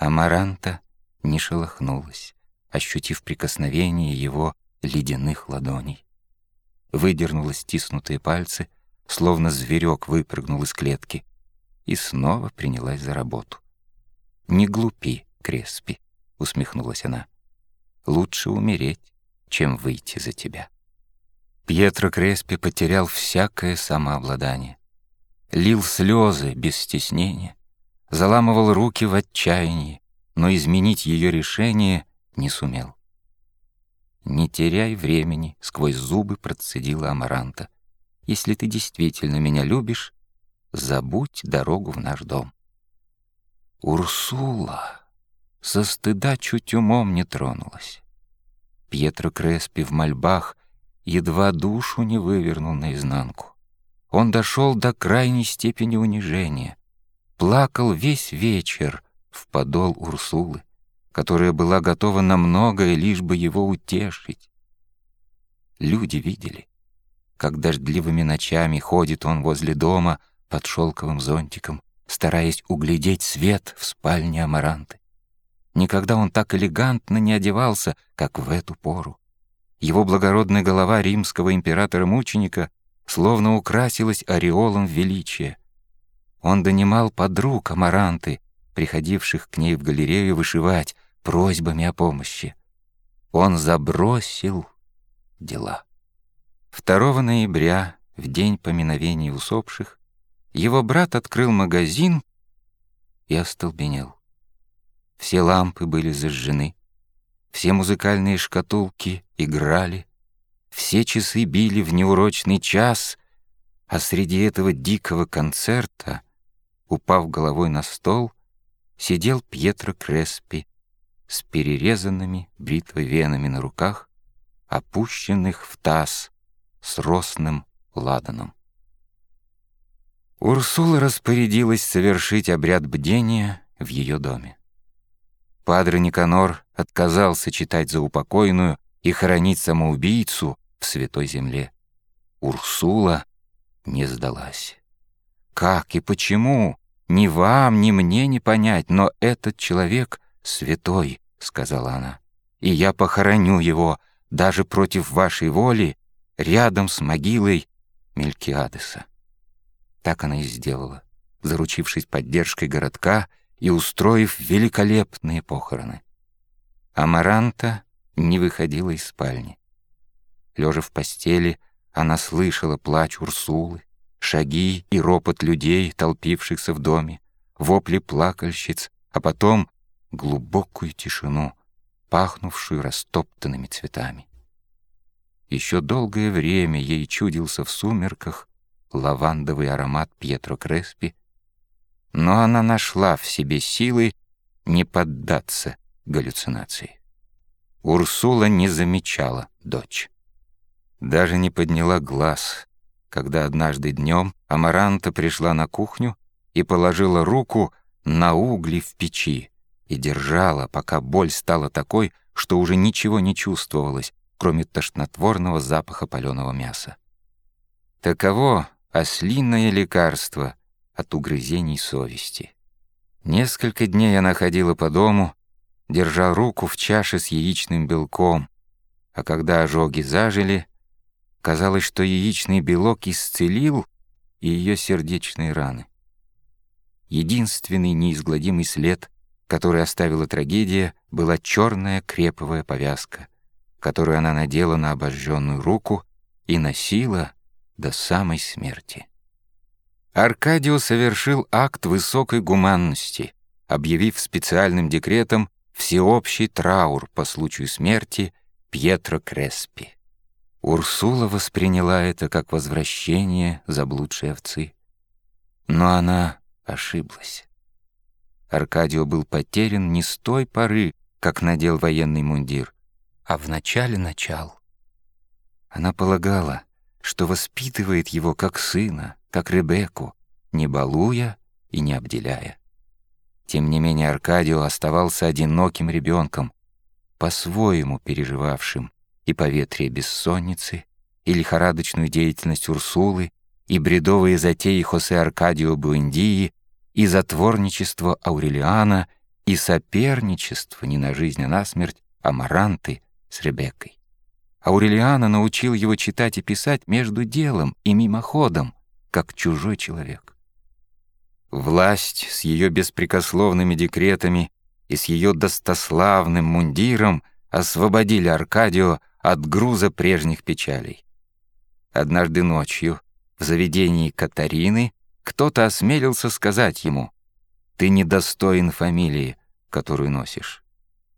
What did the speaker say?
Амаранта не шелохнулась, ощутив прикосновение его ледяных ладоней. Выдернула стиснутые пальцы, словно зверек выпрыгнул из клетки, и снова принялась за работу. «Не глупи, Креспи», — усмехнулась она. «Лучше умереть, чем выйти за тебя». Пьетро Креспи потерял всякое самообладание. Лил слезы без стеснения, заламывал руки в отчаянии, но изменить ее решение не сумел. «Не теряй времени», — сквозь зубы процедила Амаранта. «Если ты действительно меня любишь, забудь дорогу в наш дом». Урсула со стыда чуть умом не тронулась. Пьетро Креспи в мольбах едва душу не вывернул наизнанку. Он дошел до крайней степени унижения, плакал весь вечер в подол Урсулы, которая была готова на многое, лишь бы его утешить. Люди видели, как дождливыми ночами ходит он возле дома под шелковым зонтиком, стараясь углядеть свет в спальне Амаранты. Никогда он так элегантно не одевался, как в эту пору. Его благородная голова римского императора-мученика словно украсилась ореолом величия. Он донимал подруг Амаранты, приходивших к ней в галерею вышивать просьбами о помощи. Он забросил дела. 2 ноября, в день поминовения усопших, его брат открыл магазин и остолбенел. Все лампы были зажжены, все музыкальные шкатулки играли, все часы били в неурочный час, а среди этого дикого концерта, упав головой на стол, сидел Пьетро Креспи с перерезанными бритвой венами на руках, опущенных в таз с росным ладаном. Урсула распорядилась совершить обряд бдения в ее доме. Падре Никанор отказался читать за упокойную и хоронить самоубийцу в святой земле. Урсула не сдалась. Как и почему? Ни вам, ни мне не понять, но этот человек святой, — сказала она, — и я похороню его даже против вашей воли рядом с могилой Мелькиадеса. Так она и сделала, заручившись поддержкой городка и устроив великолепные похороны. Амаранта не выходила из спальни. Лежа в постели, она слышала плач Урсулы, шаги и ропот людей, толпившихся в доме, вопли плакальщиц, а потом глубокую тишину, пахнувшую растоптанными цветами. Еще долгое время ей чудился в сумерках лавандовый аромат Пьетро Креспи, но она нашла в себе силы не поддаться галлюцинации. Урсула не замечала дочь. Даже не подняла глаз, когда однажды днем Амаранта пришла на кухню и положила руку на угли в печи и держала, пока боль стала такой, что уже ничего не чувствовалось, кроме тошнотворного запаха паленого мяса. Таково ослиное лекарство от угрызений совести. Несколько дней она ходила по дому, держа руку в чаше с яичным белком, а когда ожоги зажили, казалось, что яичный белок исцелил ее сердечные раны. Единственный неизгладимый след, который оставила трагедия, была черная креповая повязка, которую она надела на обожженную руку и носила до самой смерти. Аркадио совершил акт высокой гуманности, объявив специальным декретом всеобщий траур по случаю смерти Пьетро Креспи. Урсула восприняла это как возвращение заблудшей овцы. Но она ошиблась. Аркадио был потерян не с той поры, как надел военный мундир, а в начале начал. Она полагала, что воспитывает его как сына, как Ребекку, не балуя и не обделяя. Тем не менее Аркадио оставался одиноким ребенком, по-своему переживавшим и поветрие бессонницы, и лихорадочную деятельность Урсулы, и бредовые затеи Хосе Аркадио Буэндии, и затворничество Аурелиана, и соперничество не на жизнь, а на смерть Амаранты с Ребеккой. Аурелиана научил его читать и писать между делом и мимоходом, как чужой человек. Власть с ее беспрекословными декретами и с ее достославным мундиром освободили Аркадио от груза прежних печалей. Однажды ночью в заведении Катарины кто-то осмелился сказать ему «Ты недостоин фамилии, которую носишь».